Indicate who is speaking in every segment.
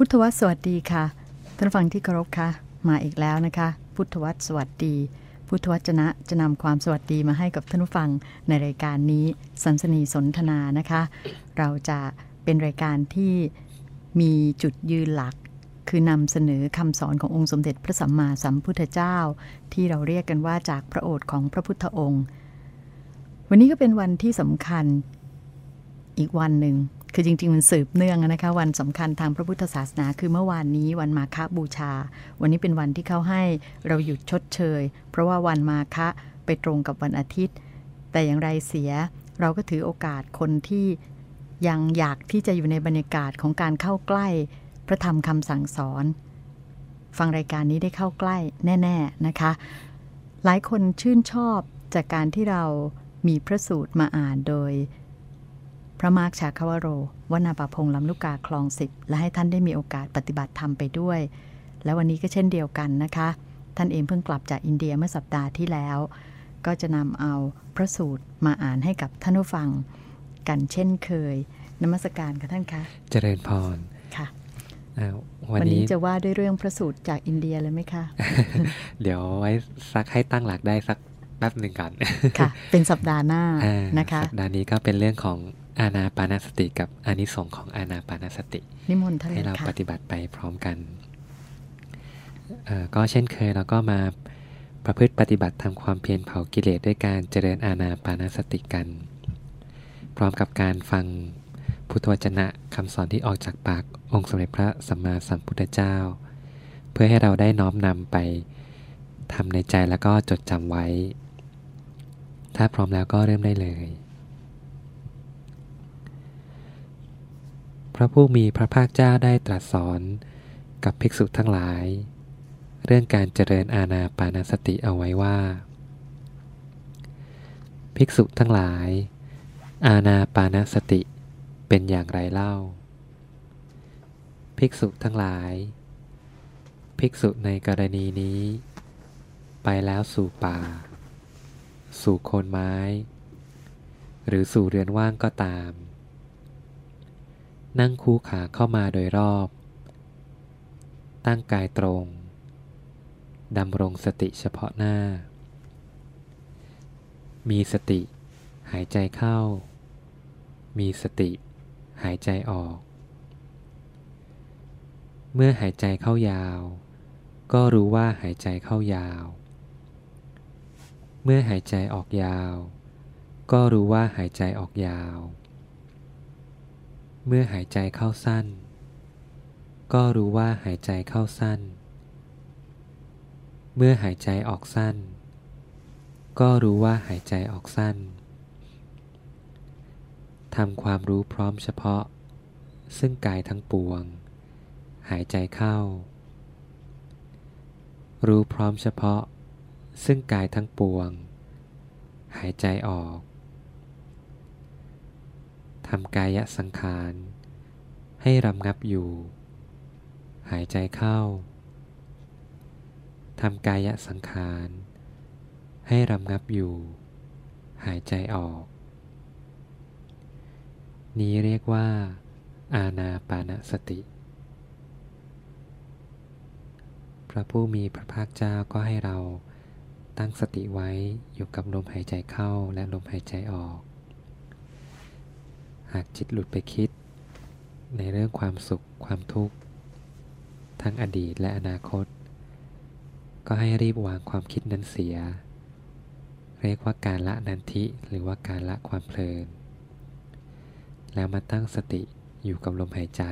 Speaker 1: พุทธวัตรสวัสดีค่ะท่านฟังที่เคารพค่ะมาอีกแล้วนะคะ พุทธวัตรสวัสดี พุทธวจนะจะนำความสวัสดีมาให้กับท่านผู้ฟังในรายการนี้สันสนีสนทนานะคะ เราจะเป็นรายการที่มีจุดยืนหลัก คือนำเสนอคำสอนขององค์สมเด็จพระสัมมาสัมพุทธเจ้า ที่เราเรียกกันว่าจากพระโอษฐ์ของพระพุทธองค์ วันนี้ก็เป็นวันที่สำคัญอีกวันหนึ่ง คือจริง ๆ มันสืบเนื่องนะคะวันสำคัญทางพระพุทธศาสนา คือเมื่อวานนี้วันมาฆบูชา วันนี้เป็นวันที่เขาให้เราหยุดชดเชย เพราะว่าวันมาฆะไปตรงกับวันอาทิตย์ แต่อย่างไรเสียเราก็ถือโอกาสคนที่ยังอยากที่จะอยู่ในบรรยากาศของการเข้าใกล้ พระธรรมคำสั่งสอน ฟังรายการนี้ได้เข้าใกล้แน่ ๆนะคะ หลายคนชื่นชอบจากการที่เรามีพระสูตรมาอ่านโดย พระมาร์คชาคาวโรวนาปาพงษ์ลำลูกกาคลองสิบและให้ท่านได้มีโอกาสปฏิบัติธรรมไปด้วย และวันนี้ก็เช่นเดียวกันนะคะ ท่านเองเพิ่งกลับจากอินเดียเมื่อสัปดาห์ที่แล้ว ก็จะนำเอาพระสูตรมาอ่านให้กับท่านผู้ฟัง กันเช่นเคยนมัสการค่ะท่านคะ
Speaker 2: เจริญพร
Speaker 1: ค่ะ
Speaker 2: อ่า
Speaker 1: วั
Speaker 2: วันน
Speaker 1: นี้
Speaker 2: นี้
Speaker 1: จะว่าด้วยเรื่องพระสูตรจากอินเดียเลยไหมคะ
Speaker 2: เดี๋ยวไว้สักให้ตั้งหลักได้สักแป๊บหนึ่งก่อน
Speaker 1: ค่ะ เป็นสัปดาห์หน้า
Speaker 2: อ่า
Speaker 1: นะคะ
Speaker 2: สัปดาห์นี้ก็เป็นเรื่องของ อานาปานสติกับอานิสงส์ของอานาปานสติ
Speaker 1: นิมนต์ท่าน
Speaker 2: ให้
Speaker 1: เล
Speaker 2: เรา
Speaker 1: ยค่ะ
Speaker 2: ปฏิบัติไปพร้อมกันเอ่อก็เช่นเคยเราก็มาประพฤติปฏิบัติทำความเพียรเผากิเลสด้วยการเจริญอานาปานสติกัน พร้อมกับการฟังพุทธวจนะคำสอนที่ออกจากปากองค์สมเด็จพระสัมมาสัมพุทธเจ้า เพื่อให้เราได้น้อมนำไปทำในใจแล้วก็จดจำไว้ ถ้าพร้อมแล้วก็เริ่มได้เลย พระผู้มีพระภาคเจ้าได้ตรัสสอนกับภิกษุทั้งหลาย เรื่องการเจริญอาณาปานสติเอาไว้ว่า ภิกษุทั้งหลาย อาณาปานสติเป็นอย่างไรเล่า ภิกษุทั้งหลาย ภิกษุในกรณีนี้ ไปแล้วสู่ป่า สู่โคนไม้ หรือสู่เรือนว่างก็ตาม นั่งคู่ขาเข้ามาโดยรอบ ตั้งกายตรง ดำรงสติเฉพาะหน้า มีสติ หายใจเข้า มีสติ หายใจออก เมื่อหายใจเข้ายาว ก็รู้ว่าหายใจเข้ายาว เมื่อหายใจออกยาว ก็รู้ว่าหายใจออกยาว เมื่อหายใจเข้าสั้น ก็รู้ว่าหายใจเข้าสั้น เมื่อหายใจออกสั้น ก็รู้ว่าหายใจออกสั้นทำความรู้พร้อมเฉพาะ ซึ่งกายทั้งปวง หายใจเข้า รู้พร้อมเฉพาะ ซึ่งกายทั้งปวง หายใจออก ทำกายสังขาร ให้รำงับอยู่ หายใจเข้า ทำกายสังขาร ให้รำงับอยู่ หายใจออก นี้เรียกว่า อาณาปานสติ พระผู้มีพระภาคเจ้าก็ให้เราตั้งสติไว้อยู่กับลมหายใจเข้าและลมหายใจออก หากจิตหลุดไปคิด ในเรื่องความสุขความทุกข์ ทั้งอดีตและอนาคต ก็ให้รีบวางความคิดนั้นเสีย เรียกว่าการละนันทิหรือว่าการละความเพลิน แล้วมาตั้งสติอยู่กับลมหายใจ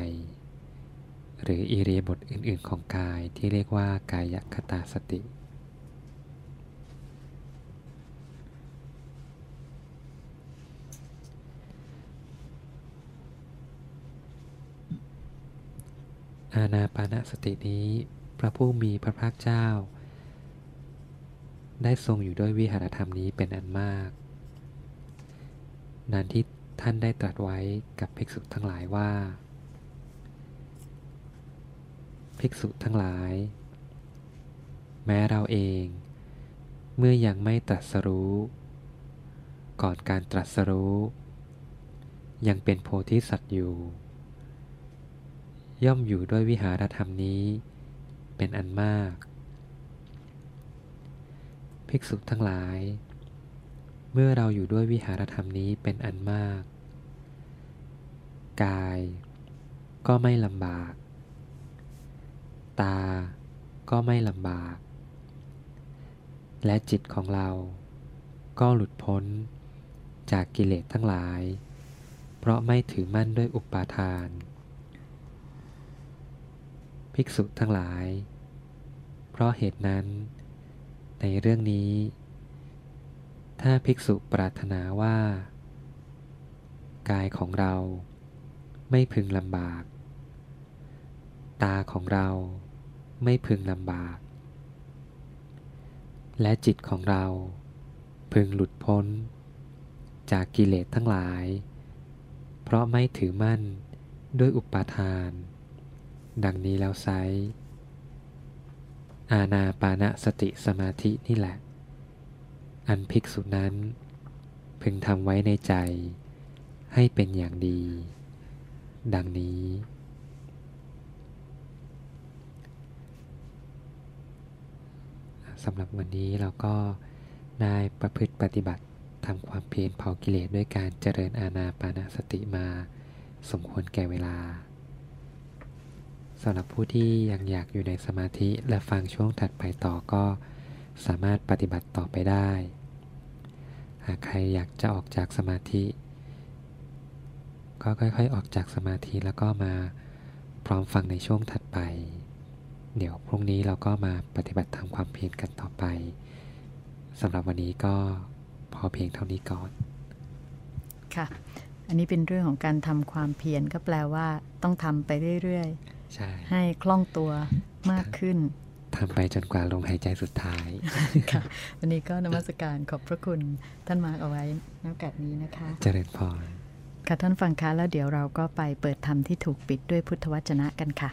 Speaker 2: หรืออิเรียบทอื่นๆของกายที่เรียกว่ากายคตาสติ อาณาปานสตินี้ พระผู้มีพระภาคเจ้า ได้ทรงอยู่ด้วยวิหารธรรมนี้เป็นอันมากนั้นที่ท่านได้ตรัสไว้กับภิกษุทั้งหลายว่า ภิกษุทั้งหลาย แม้เราเอง เมื่อยังไม่ตรัสรู้ ก่อนการตรัสรู้ ยังเป็นโพธิสัตว์อยู่ ย่อมอยู่ด้วยวิหารธรรมนี้ เป็นอันมาก ภิกษุทั้งหลาย เมื่อเราอยู่ด้วยวิหารธรรมนี้เป็นอันมาก กาย ก็ไม่ลำบาก ตา ก็ไม่ลำบาก และจิตของเรา ก็หลุดพ้นจากกิเลสทั้งหลาย เพราะไม่ถือมั่นด้วยอุปาทาน ภิกษุทั้งหลาย เพราะเหตุนั้น ในเรื่องนี้ ถ้าภิกษุปรารถนาว่า กายของเราไม่พึงลำบาก ตาของเราไม่พึงลำบาก และจิตของเราพึงหลุดพ้น จากกิเลสทั้งหลาย เพราะไม่ถือมั่นด้วยอุปาทาน ดังนี้แล้วไซอาณาปานะสติสมาธินี่แหละ อันภิกษุนั้น พึงทำไว้ในใจ ให้เป็นอย่างดี ดังนี้ สำหรับวันนี้เราก็ได้ประพฤติปฏิบัติทำความเพียรเผากิเลสด้วยการเจริญอาณาปานาสติมา สมควรแก่เวลา สำหรับผู้ที่ยังอยากอยู่ในสมาธิและฟังช่วงถัดไปต่อก็สามารถปฏิบัติต่อไปได้ หากใครอยากจะออกจากสมาธิ ก็ค่อยๆ ออกจากสมาธิแล้วก็มาพร้อมฟังในช่วงถัดไป เดี๋ยวพรุ่งนี้เราก็มาปฏิบัติทำความเพียรกันต่อไปสำหรับวันนี้ก็พอเพียงเท่านี้ก่อน
Speaker 1: ค่ะ อันนี้เป็นเรื่องของการทำความเพียรก็แปลว่าต้องทำไปเรื่อย
Speaker 2: ใช่
Speaker 1: ๆให้คล่องตัวมากขึ้น
Speaker 2: ทำไปจนกว่าลมหายใจสุดท้าย
Speaker 1: ค่ะวันนี้ก็นมัสการขอบพระคุณท่านมาร์กเอาไว้นอกจากนี้นะคะ
Speaker 2: เจริญพร
Speaker 1: ค่ะท่านฟังคะแล้วเดี๋ยวเราก็ไปเปิดธรรมที่ถูกปิดด้วยพุทธวจนะกันค่ะ